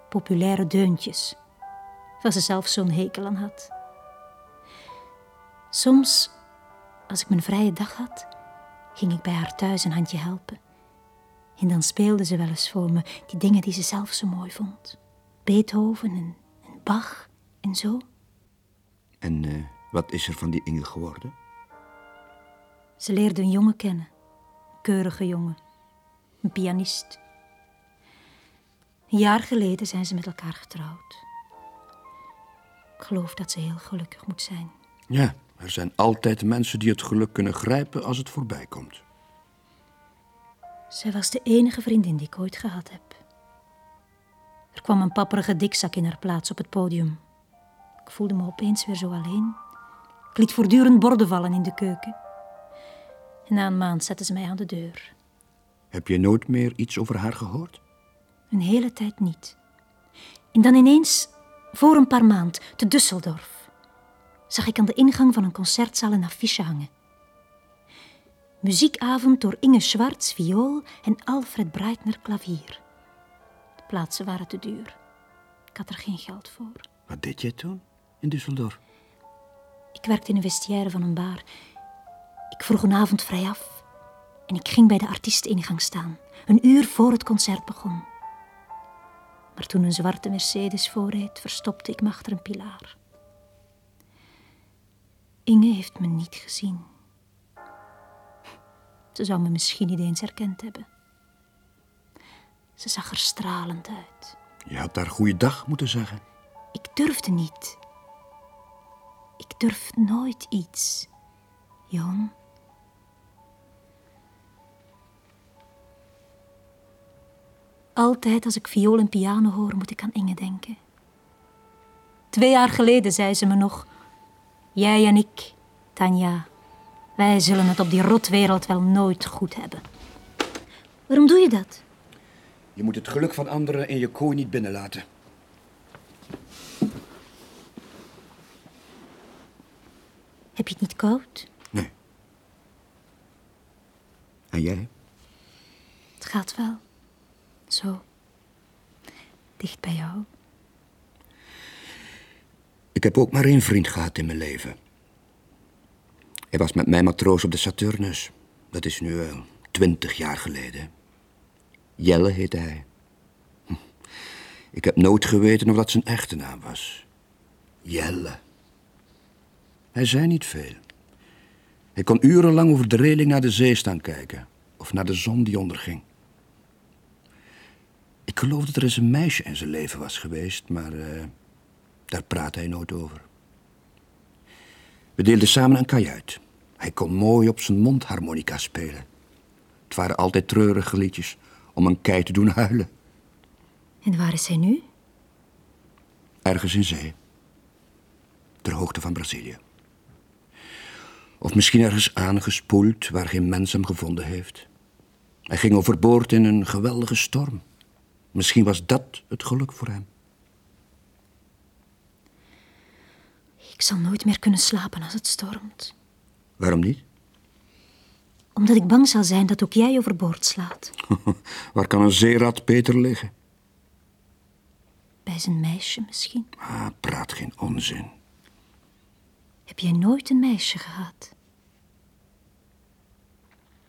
Populaire deuntjes, waar ze zelf zo'n hekel aan had. Soms, als ik mijn vrije dag had, ging ik bij haar thuis een handje helpen. En dan speelde ze wel eens voor me die dingen die ze zelf zo mooi vond. Beethoven en, en Bach en zo. En eh, wat is er van die Inge geworden? Ze leerde een jongen kennen. Een keurige jongen. Een pianist. Een jaar geleden zijn ze met elkaar getrouwd. Ik geloof dat ze heel gelukkig moet zijn. Ja, er zijn altijd mensen die het geluk kunnen grijpen als het voorbij komt. Zij was de enige vriendin die ik ooit gehad heb. Er kwam een papperige dikzak in haar plaats op het podium. Ik voelde me opeens weer zo alleen. Ik liet voortdurend borden vallen in de keuken. En na een maand zette ze mij aan de deur. Heb je nooit meer iets over haar gehoord? Een hele tijd niet. En dan ineens, voor een paar maand, te Düsseldorf, zag ik aan de ingang van een concertzaal een affiche hangen. Muziekavond door Inge Schwartz, viool en Alfred Breitner, klavier. De plaatsen waren te duur. Ik had er geen geld voor. Wat deed jij toen in Düsseldorf? Ik werkte in een vestiaire van een bar. Ik vroeg een avond vrij af en ik ging bij de artiesteningang staan, een uur voor het concert begon. Maar toen een zwarte Mercedes voorreed, verstopte ik me achter een pilaar. Inge heeft me niet gezien. Ze zou me misschien niet eens herkend hebben. Ze zag er stralend uit. Je had haar goeiedag moeten zeggen. Ik durfde niet. Ik durf nooit iets, Jon. Altijd als ik viool en piano hoor, moet ik aan Inge denken. Twee jaar geleden zei ze me nog: Jij en ik, Tanja, wij zullen het op die rotwereld wel nooit goed hebben. Waarom doe je dat? Je moet het geluk van anderen in je kooi niet binnenlaten. Heb je het niet koud? Nee. En jij? Het gaat wel. Zo. Dicht bij jou. Ik heb ook maar één vriend gehad in mijn leven. Hij was met mij matroos op de Saturnus. Dat is nu wel twintig jaar geleden. Jelle heette hij. Hm. Ik heb nooit geweten of dat zijn echte naam was. Jelle. Hij zei niet veel. Hij kon urenlang over de reling naar de zee staan kijken. Of naar de zon die onderging. Ik geloof dat er eens een meisje in zijn leven was geweest, maar eh, daar praatte hij nooit over. We deelden samen een kajuit. Hij kon mooi op zijn mondharmonica spelen. Het waren altijd treurige liedjes om een kei te doen huilen. En waar is hij nu? Ergens in zee. Ter hoogte van Brazilië. Of misschien ergens aangespoeld waar geen mens hem gevonden heeft. Hij ging overboord in een geweldige storm. Misschien was dat het geluk voor hem. Ik zal nooit meer kunnen slapen als het stormt. Waarom niet? Omdat ik bang zal zijn dat ook jij overboord slaat. (laughs) Waar kan een zeerat beter liggen? Bij zijn meisje misschien. Ah, praat geen onzin. Heb jij nooit een meisje gehad?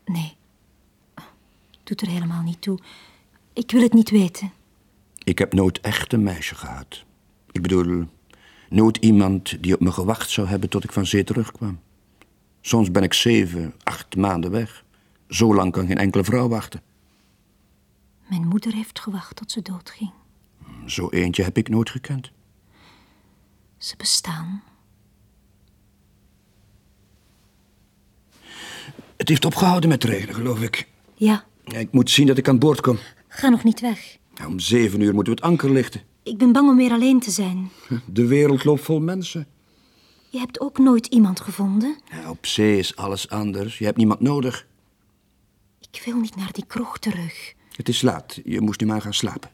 Nee. Doet er helemaal niet toe. Ik wil het niet weten. Ik heb nooit echt een meisje gehad. Ik bedoel, nooit iemand die op me gewacht zou hebben tot ik van zee terugkwam. Soms ben ik zeven, acht maanden weg. Zo lang kan geen enkele vrouw wachten. Mijn moeder heeft gewacht tot ze doodging. Zo eentje heb ik nooit gekend. Ze bestaan. Het heeft opgehouden met regenen, geloof ik. Ja. Ik moet zien dat ik aan boord kom. Ga nog niet weg. Om zeven uur moeten we het anker lichten. Ik ben bang om weer alleen te zijn. (laughs) De wereld loopt vol mensen. Je hebt ook nooit iemand gevonden? Ja, op zee is alles anders. Je hebt niemand nodig. Ik wil niet naar die kroeg terug. Het is laat. Je moest nu maar gaan slapen.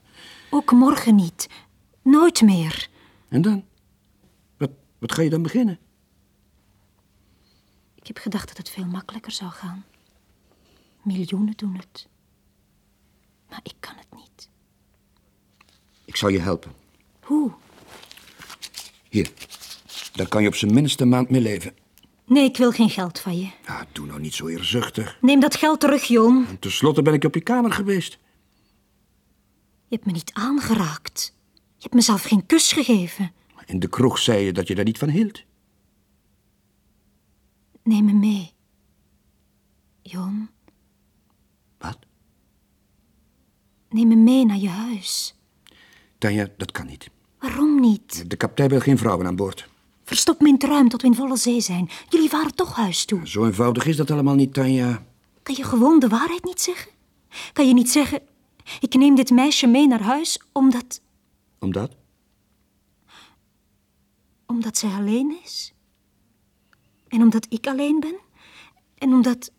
Ook morgen niet. Nooit meer. En dan? Wat, wat ga je dan beginnen? Ik heb gedacht dat het veel makkelijker zou gaan. Miljoenen doen het. Maar ik kan het niet. Ik zal je helpen. Hoe? Hier. Daar kan je op zijn minst een maand mee leven. Nee, ik wil geen geld van je. Ah, doe nou niet zo eerzuchtig. Neem dat geld terug, Joon. En tenslotte ben ik op je kamer geweest. Je hebt me niet aangeraakt. Je hebt mezelf geen kus gegeven. In de kroeg zei je dat je daar niet van hield. Neem me mee. Joon. Wat? Neem me mee naar je huis. Tanja, dat kan niet. Waarom niet? De kapitein wil geen vrouwen aan boord. Verstop me in het ruim tot we in volle zee zijn. Jullie waren toch huis toe. Zo eenvoudig is dat allemaal niet, Tanja. Kan je gewoon de waarheid niet zeggen? Kan je niet zeggen... Ik neem dit meisje mee naar huis omdat... Omdat? Omdat zij alleen is. En omdat ik alleen ben. En omdat...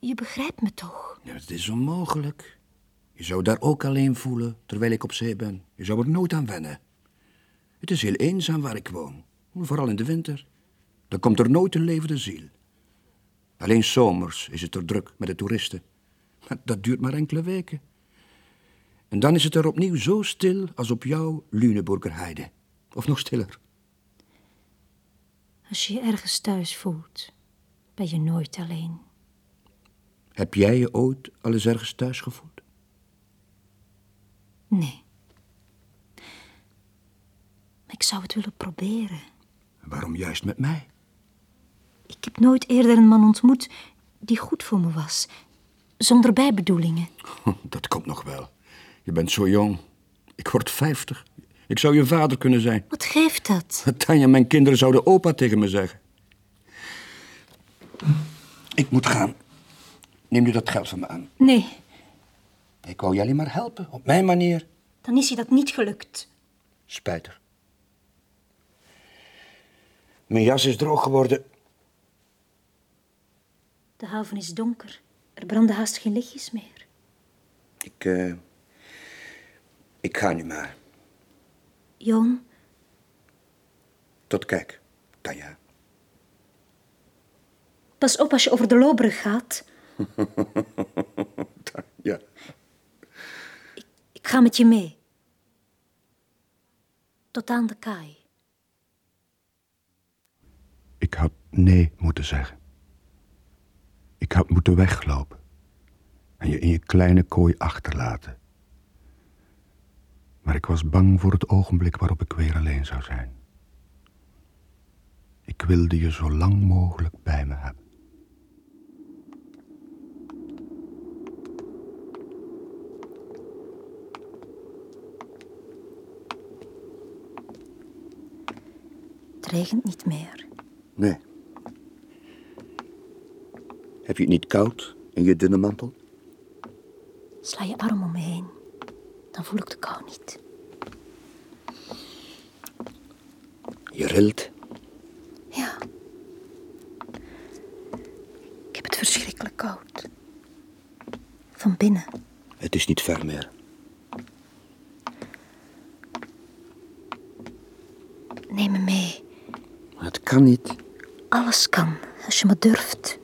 Je begrijpt me toch? Ja, het is onmogelijk. Je zou daar ook alleen voelen terwijl ik op zee ben. Je zou er nooit aan wennen. Het is heel eenzaam waar ik woon. Vooral in de winter. Dan komt er nooit een levende ziel. Alleen zomers is het er druk met de toeristen. Maar dat duurt maar enkele weken. En dan is het er opnieuw zo stil als op jouw Lüneburger Heide. Of nog stiller. Als je je ergens thuis voelt, ben je nooit alleen. Heb jij je ooit al eens ergens thuis gevoeld? Nee. Ik zou het willen proberen. Waarom juist met mij? Ik heb nooit eerder een man ontmoet die goed voor me was. Zonder bijbedoelingen. Dat komt nog wel. Je bent zo jong. Ik word vijftig. Ik zou je vader kunnen zijn. Wat geeft dat? (laughs) Tanja, mijn kinderen zouden opa tegen me zeggen. Ik moet gaan. Neem nu dat geld van me aan. Nee, Ik wou je alleen maar helpen, op mijn manier. dan is je dat niet gelukt. Spijtig. Mijn jas is droog geworden. De haven is donker. Er branden haast geen lichtjes meer. Ik, eh, ik ga nu maar. Jon, Tot kijk, Tanja. pas op als je over de Lobrug gaat. (laughs) ja. Ik ga met je mee. Tot aan de kaai. Ik had nee moeten zeggen. Ik had moeten weglopen en je in je kleine kooi achterlaten. Maar ik was bang voor het ogenblik waarop ik weer alleen zou zijn. Ik wilde je zo lang mogelijk bij me hebben. Regent niet meer. Nee. Heb je het niet koud in je dunne mantel? Sla je arm om me heen. Dan voel ik de kou niet. Je rilt. Ja. Ik heb het verschrikkelijk koud. Van binnen. Het is niet ver meer. Neem me mee. Het kan niet. Alles kan, als je maar durft.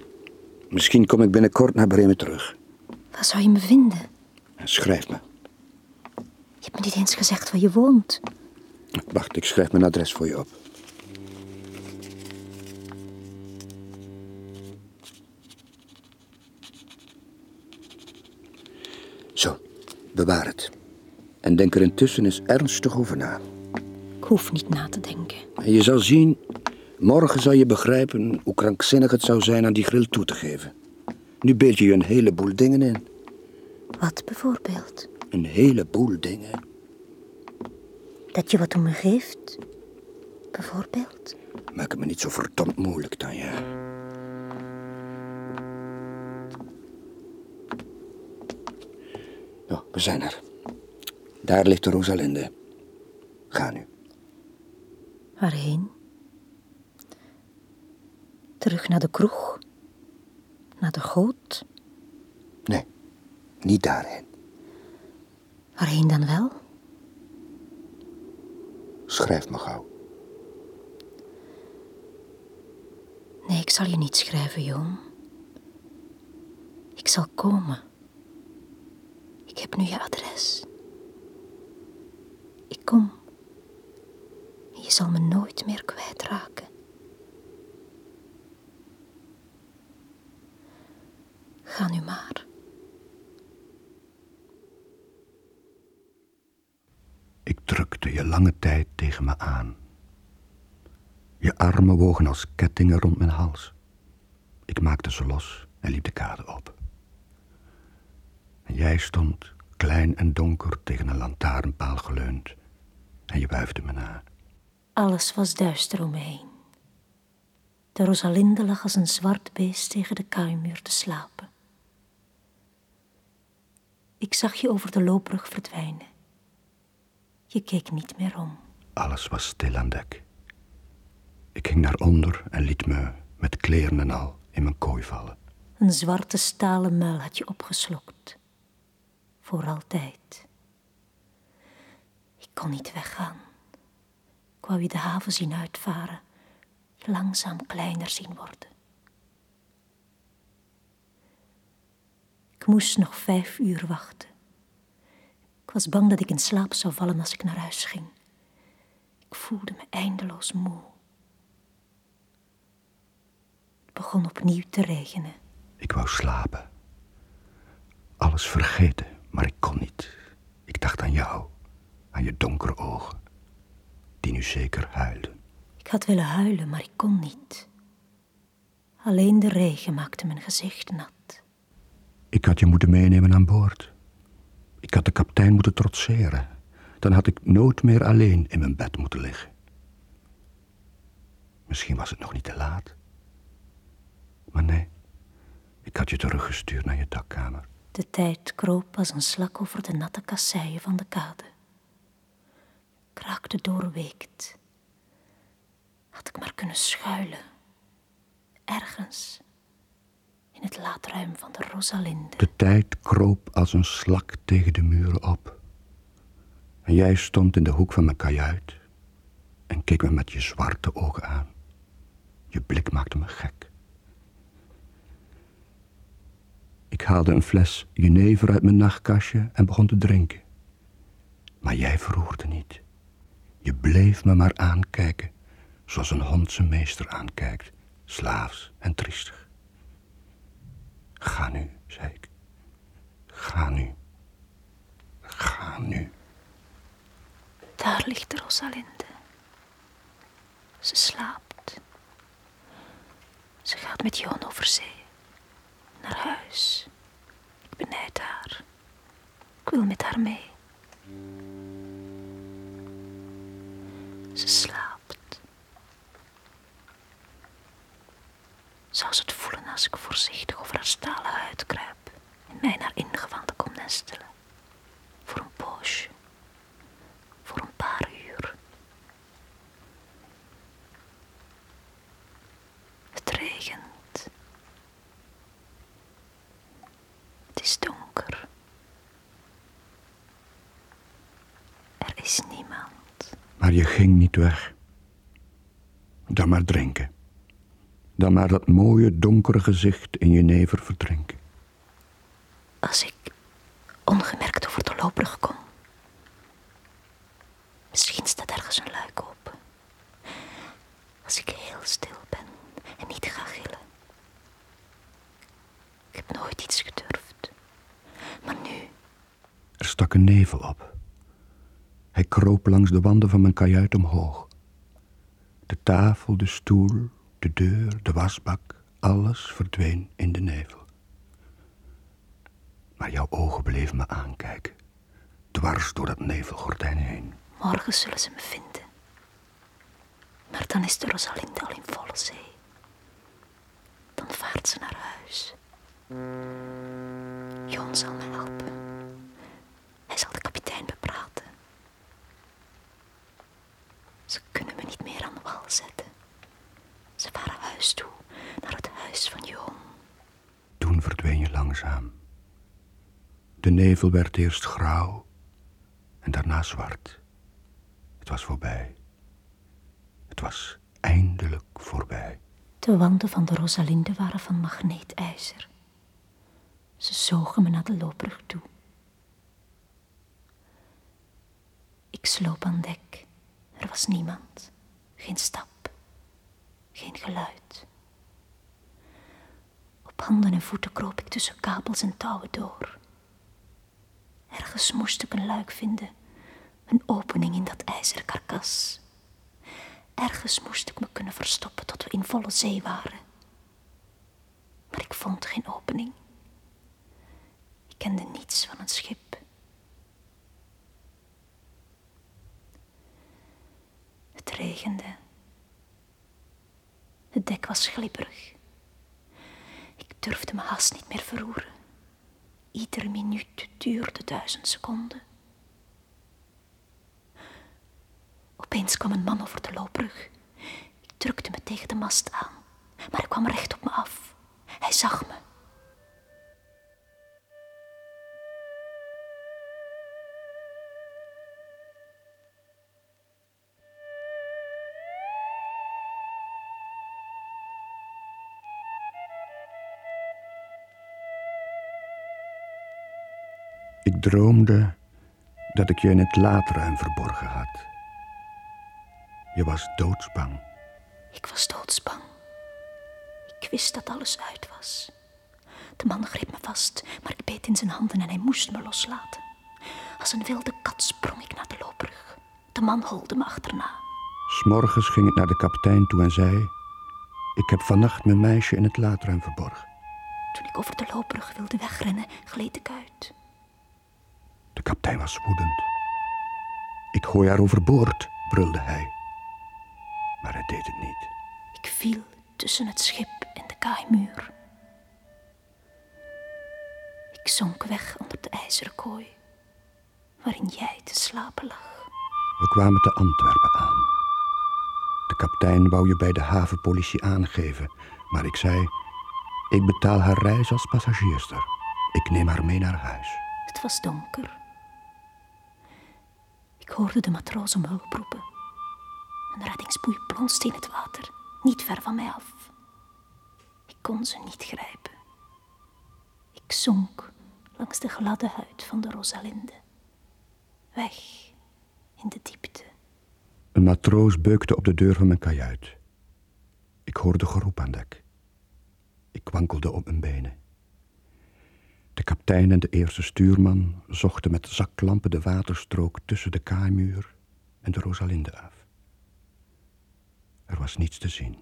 Misschien kom ik binnenkort naar Bremen terug. Waar zou je me vinden? Schrijf me. Je hebt me niet eens gezegd waar je woont. Wacht, ik schrijf mijn adres voor je op. Zo, bewaar het. En denk er intussen eens ernstig over na. Ik hoef niet na te denken. En je zal zien, morgen zal je begrijpen hoe krankzinnig het zou zijn aan die grill toe te geven. Nu beeld je je een heleboel dingen in. Wat bijvoorbeeld? Een heleboel dingen. Dat je wat om me geeft? Bijvoorbeeld? Maak het me niet zo verdomd moeilijk, Tanja. Nou, we zijn er. Daar ligt de Rosalinde. Ga nu. Waarheen? Terug naar de kroeg? Naar de goot? Nee, niet daarheen. Waarheen dan wel? Schrijf me gauw. Nee, ik zal je niet schrijven, Joon. Ik zal komen. Ik heb nu je adres. Ik kom. Je zal me nooit meer kwijtraken. Ga nu maar. Ik drukte je lange tijd tegen me aan. Je armen wogen als kettingen rond mijn hals. Ik maakte ze los en liep de kade op. En jij stond klein en donker tegen een lantaarnpaal geleund en je wuifde me na. Alles was duister om me heen. De Rosalinde lag als een zwart beest tegen de kaaimuur te slapen. Ik zag je over de loopbrug verdwijnen. Je keek niet meer om. Alles was stil aan dek. Ik ging naar onder en liet me, met kleren en al, in mijn kooi vallen. Een zwarte stalen muil had je opgeslokt. Voor altijd. Ik kon niet weggaan. Ik wou je de haven zien uitvaren, langzaam kleiner zien worden. Ik moest nog vijf uur wachten. Ik was bang dat ik in slaap zou vallen als ik naar huis ging. Ik voelde me eindeloos moe. Het begon opnieuw te regenen. Ik wou slapen. Alles vergeten, maar ik kon niet. Ik dacht aan jou, aan je donkere ogen, die nu zeker huilden. Ik had willen huilen, maar ik kon niet. Alleen de regen maakte mijn gezicht nat. Ik had je moeten meenemen aan boord. Ik had de kapitein moeten trotseren. Dan had ik nooit meer alleen in mijn bed moeten liggen. Misschien was het nog niet te laat. Maar nee, ik had je teruggestuurd naar je dakkamer. De tijd kroop als een slak over de natte kasseien van de kade. Ik raakte doorweekt. Had ik maar kunnen schuilen. Ergens. Het laadruim van de Rosalinde. De tijd kroop als een slak tegen de muren op. En jij stond in de hoek van mijn kajuit en keek me met je zwarte ogen aan. Je blik maakte me gek. Ik haalde een fles jenever uit mijn nachtkastje en begon te drinken. Maar jij verroerde niet. Je bleef me maar aankijken, zoals een hond zijn meester aankijkt, slaafs en triestig. Ga nu, zei ik. Ga nu. Ga nu. Ligt de Rosalinde. Ze slaapt. Ze gaat met Johan over zee. Naar huis. Ik benijd haar. Ik wil met haar mee. Ze slaapt. Zou ze het voelen als ik voorzichtig over haar stalen huid kruip en mij naar ingewanden kom nestelen? Voor een poosje. Voor een paar uur. Het regent. Het is donker. Er is niemand. Maar je niet weg. Dan maar drinken. Dan maar dat mooie donkere gezicht in je never verdrinken. Als ik ongemerkt over de loopbrug kom. Misschien staat ergens een luik open. Als ik heel stil ben en niet ga gillen. Ik heb nooit iets gedurfd. Maar nu, Er stak een nevel op. Hij kroop de wanden van mijn kajuit omhoog. De tafel, de stoel, de deur, de wasbak, alles verdween in de nevel. Maar jouw ogen bleven me aankijken, dwars door dat nevelgordijn heen. morgen zullen ze me vinden. Maar dan is de Rosalinde al in volle zee. Dan vaart ze naar huis. Ze kunnen me niet meer aan wal zetten. Ze varen huis toe, naar het huis van Jon. Toen verdween je langzaam. De nevel werd eerst grauw en daarna zwart. Het was voorbij. Het was eindelijk voorbij. De wanden van de Rosalinde waren van magneetijzer. Ze zogen me naar de loopbrug toe. Ik sloop aan dek. Er was niemand. Geen stap. Geen geluid. Op handen en voeten kroop ik tussen kabels en touwen door. Ergens moest ik een luik vinden. Een opening in dat ijzeren karkas. Ergens moest ik me kunnen verstoppen tot we in volle zee waren. Maar ik vond geen opening. Ik kende niets van een schip, regende. Het dek was glibberig. Ik durfde me haast niet meer verroeren. Iedere minuut duurde duizend seconden. Opeens kwam een man over de loopbrug. Ik drukte me tegen de mast aan, maar hij kwam recht op me af. Hij zag me. Ik droomde dat ik je in het laadruim verborgen had. Je was doodsbang. Ik was doodsbang. Ik wist dat alles uit was. De man greep me vast, maar ik beet in zijn handen en hij moest me loslaten. Als een wilde kat sprong ik naar de loopbrug. De man holde me achterna. S'morgens ging ik naar de kapitein toe en zei... Ik heb vannacht mijn meisje in het laadruim verborgen. Toen ik over de loopbrug wilde wegrennen, gleed ik uit. De kapitein was woedend. Ik gooi haar overboord, brulde hij. Maar hij deed het niet. Ik viel tussen het schip en de kaaimuur. Ik zonk weg onder de ijzeren kooi, waarin jij te slapen lag. We kwamen te Antwerpen aan. De kapitein wou je bij de havenpolitie aangeven, maar ik zei: Ik betaal haar reis als passagierster. Ik neem haar mee naar huis. Het was donker. Ik hoorde de matroos om hulp roepen. Een reddingsboei plonste in het water, niet ver van mij af. Ik kon ze niet grijpen. Ik zonk langs de gladde huid van de Rosalinde. Weg in de diepte. Een matroos beukte op de deur van mijn kajuit. Ik hoorde geroep aan dek. Ik wankelde op mijn benen. De kapitein en de eerste stuurman zochten met zaklampen de waterstrook tussen de kaaimuur en de Rosalinde af. Er was niets te zien.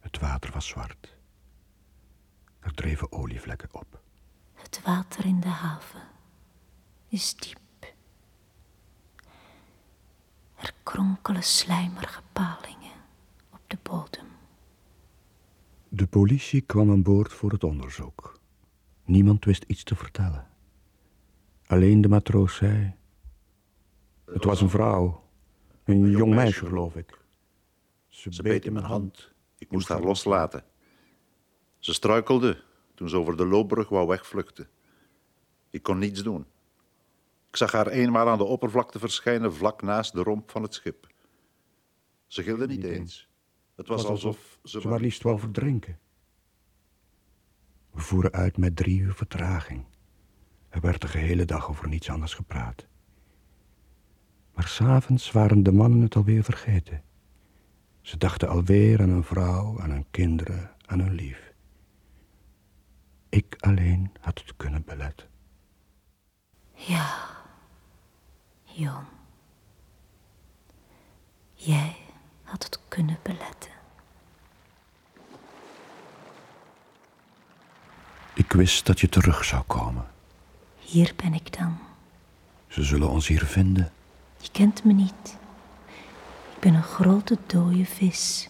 Het water was zwart. Er dreven olievlekken op. Het water in de haven is diep. Er kronkelen slijmerige palingen op de bodem. De politie kwam aan boord voor het onderzoek. Niemand wist iets te vertellen. Alleen de matroos zei... Het was een vrouw. Een jong meisje, geloof ik. Ze beet in mijn hand. Ik moest haar loslaten. Ze struikelde toen ze over de loopbrug wou wegvluchten. Ik kon niets doen. Ik zag haar eenmaal aan de oppervlakte verschijnen vlak naast de romp van het schip. Ze gilde niet eens. Het was alsof ze Ze maar liefst wou verdrinken. We voeren uit met drie uur vertraging. Er werd de gehele dag over niets anders gepraat. Maar s'avonds waren de mannen het alweer vergeten. Ze dachten alweer aan hun vrouw, aan hun kinderen, aan hun lief. Ik alleen had het kunnen beletten. Ja, Jon. Jij had het kunnen beletten. Ik wist dat je terug zou komen. Hier ben ik dan. Ze zullen ons hier vinden. Je kent me niet. Ik ben een grote dode vis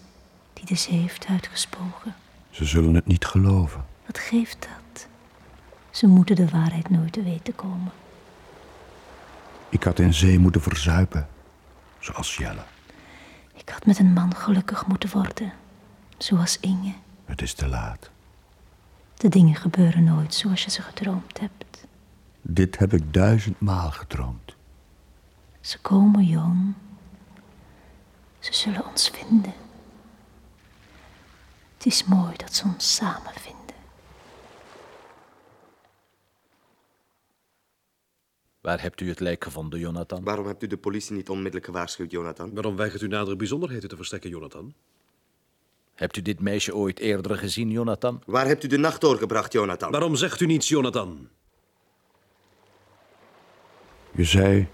die de zee heeft uitgespogen. Ze zullen het niet geloven. Wat geeft dat? Ze moeten de waarheid nooit te weten komen. Ik had in zee moeten verzuipen, zoals Jelle. Ik had met een man gelukkig moeten worden, zoals Inge. Het is te laat. De dingen gebeuren nooit zoals je ze gedroomd hebt. Dit heb ik duizendmaal gedroomd. Ze komen, Jon. Ze zullen ons vinden. Het is mooi dat ze ons samen vinden. Waar hebt u het lijk gevonden, Jonathan? Waarom hebt u de politie niet onmiddellijk gewaarschuwd, Jonathan? Waarom weigert u nadere bijzonderheden te verstrekken, Jonathan? Hebt u dit meisje ooit eerder gezien, Jonathan? Waar hebt u de nacht doorgebracht, Jonathan? Waarom zegt u niets, Jonathan? Je zei,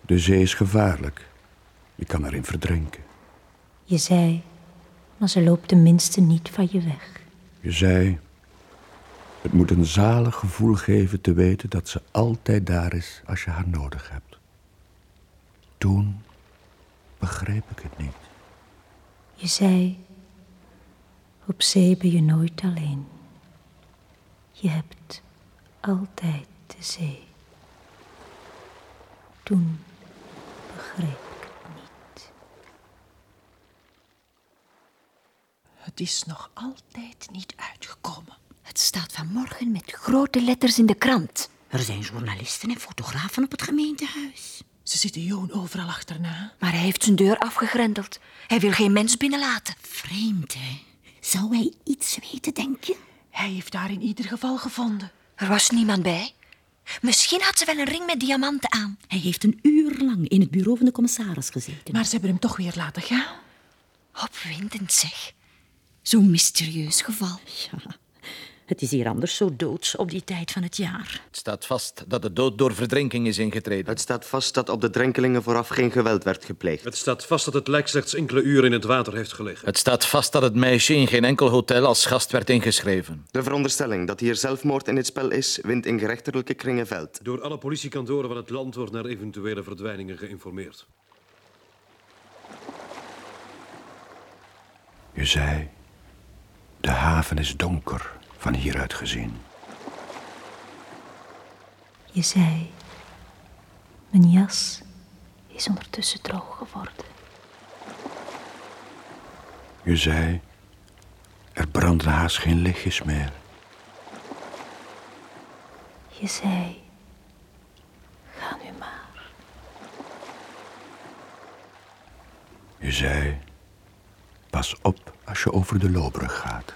de zee is gevaarlijk. Je kan erin verdrinken. Je zei, maar ze loopt tenminste niet van je weg. Je zei, het moet een zalig gevoel geven te weten dat ze altijd daar is als je haar nodig hebt. Toen begreep ik het niet. Je zei, op zee ben je nooit alleen. Je hebt altijd de zee. Toen begreep ik het niet. Het is nog altijd niet uitgekomen. Het staat vanmorgen met grote letters in de krant. Er zijn journalisten en fotografen op het gemeentehuis. Ze zitten Joon overal achterna. Maar hij heeft zijn deur afgegrendeld. Hij wil geen mens binnenlaten. Vreemd, hè? Zou hij iets weten, denk je? Hij heeft haar in ieder geval gevonden. Er was niemand bij. Misschien had ze wel een ring met diamanten aan. Hij heeft een uur lang in het bureau van de commissaris gezeten. Maar ze hebben hem toch weer laten gaan. Opwindend zeg. Zo'n mysterieus geval. Ja, het is hier anders zo doods op die tijd van het jaar. Het staat vast dat de dood door verdrinking is ingetreden. Het staat vast dat op de drenkelingen vooraf geen geweld werd gepleegd. Het staat vast dat het lijk slechts enkele uren in het water heeft gelegen. Het staat vast dat het meisje in geen enkel hotel als gast werd ingeschreven. De veronderstelling dat hier zelfmoord in het spel is, wint in gerechtelijke kringen veld. Door alle politiekantoren van het land wordt naar eventuele verdwijningen geïnformeerd. Je zei, de haven is donker van hieruit gezien. Je zei, mijn jas is ondertussen droog geworden. Je zei, er branden haast geen lichtjes meer. Je zei, ga nu maar. Je zei, pas op als je over de Lobrug gaat.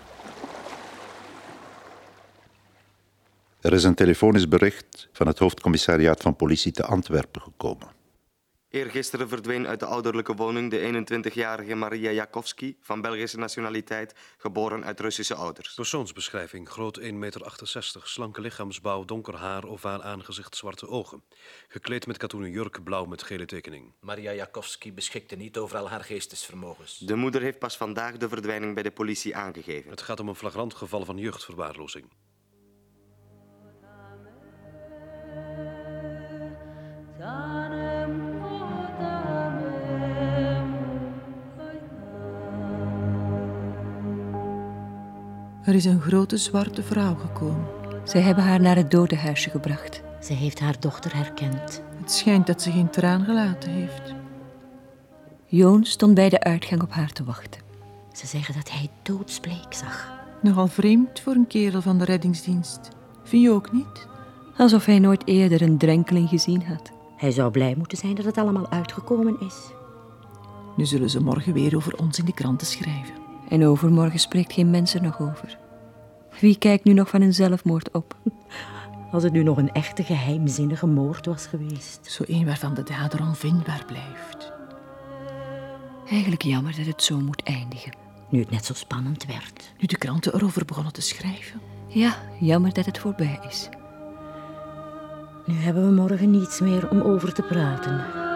Er is een telefonisch bericht van het hoofdcommissariaat van politie te Antwerpen gekomen. Eergisteren verdween uit de ouderlijke woning de 21-jarige Maria Jakowski van Belgische nationaliteit, geboren uit Russische ouders. Persoonsbeschrijving: groot 1,68 meter, slanke lichaamsbouw, donker haar, ovaal aangezicht, zwarte ogen. Gekleed met katoenen jurk, blauw met gele tekening. Maria Jakowski beschikte niet over al haar geestesvermogens. De moeder heeft pas vandaag de verdwijning bij de politie aangegeven. Het gaat om een flagrant geval van jeugdverwaarlozing. Er is een grote zwarte vrouw gekomen. Zij hebben haar naar het dodenhuisje gebracht. Ze heeft haar dochter herkend. Het schijnt dat ze geen traan gelaten heeft. Joon stond bij de uitgang op haar te wachten. Ze zeggen dat hij doodsbleek zag. Nogal vreemd voor een kerel van de reddingsdienst. Vind je ook niet? Alsof hij nooit eerder een drenkeling gezien had. Hij zou blij moeten zijn dat het allemaal uitgekomen is. Nu zullen ze morgen weer over ons in de kranten schrijven. En overmorgen spreekt geen mens er nog over. Wie kijkt nu nog van een zelfmoord op? (laughs) Als het nu nog een echte geheimzinnige moord was geweest. Zo een waarvan de dader onvindbaar blijft. Eigenlijk jammer dat het zo moet eindigen. Nu het net zo spannend werd. Nu de kranten erover begonnen te schrijven. Ja, jammer dat het voorbij is. Nu hebben we morgen niets meer om over te praten.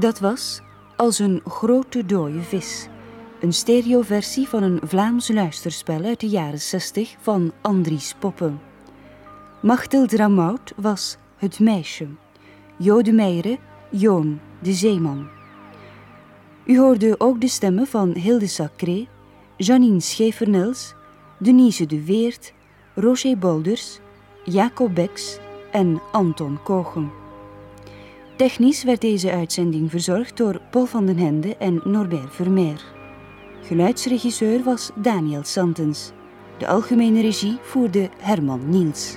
Dat was Als een grote dode vis. Een stereoversie van een Vlaams luisterspel uit de jaren 60 van Andries Poppen. Machtel Dramaut was Het Meisje. Jode Meijeren, Joon, de zeeman. U hoorde ook de stemmen van Hilde Sacré, Janine Schevernels, Denise de Weert, Roger Bolders, Jacob Beks en Anton Kogen. Technisch werd deze uitzending verzorgd door Paul van den Hende en Norbert Vermeer. Geluidsregisseur was Daniel Santens. De algemene regie voerde Herman Niels.